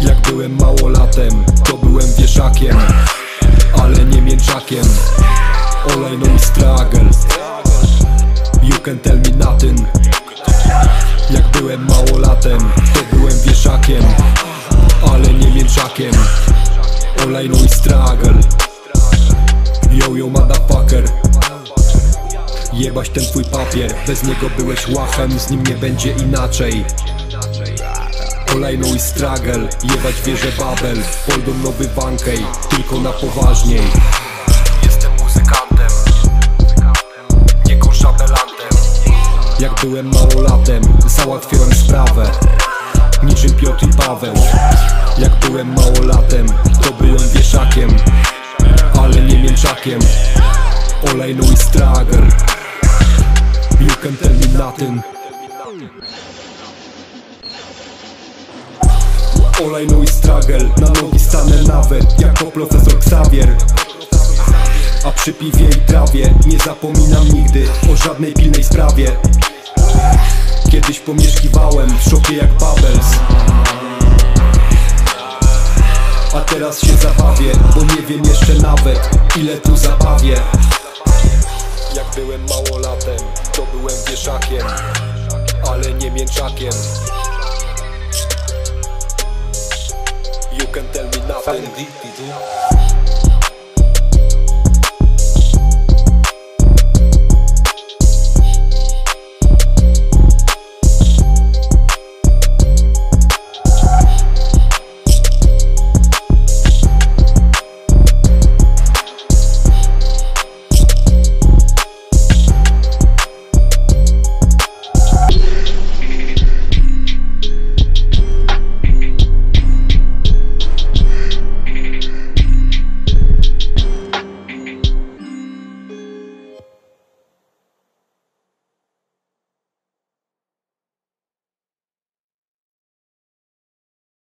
Jak byłem małolatem, to byłem wieszakiem Ale nie mięczakiem. Olej no i struggle You can tell me nothing. Jak byłem małolatem, to byłem wieszakiem Ale nie mięczakiem. Olej no i struggle Yo yo motherfucker. Jebać ten twój papier. Bez niego byłeś łachem, z nim nie będzie inaczej Kolejną i struggle Jebać wieżę Babel. Poldom nowy Wankej Tylko na poważniej. Jestem muzykantem Nie konszabelantem Jak byłem małolatem Załatwiałem sprawę. Niczym Piotr i Paweł. Jak byłem małolatem To byłem wieszakiem Ale nie mięczakiem. Olejną i struggle. You can tell me Olejną i struggle. Na nogi stanę nawet Jako profesor Xavier. A przy piwie i trawie Nie zapominam nigdy O żadnej pilnej sprawie. Kiedyś pomieszkiwałem W szopie jak Babels A teraz się zabawię Bo nie wiem jeszcze nawet Ile tu zabawię. Jak byłem małolatem To byłem wieszakiem Ale nie mięczakiem deep, tu.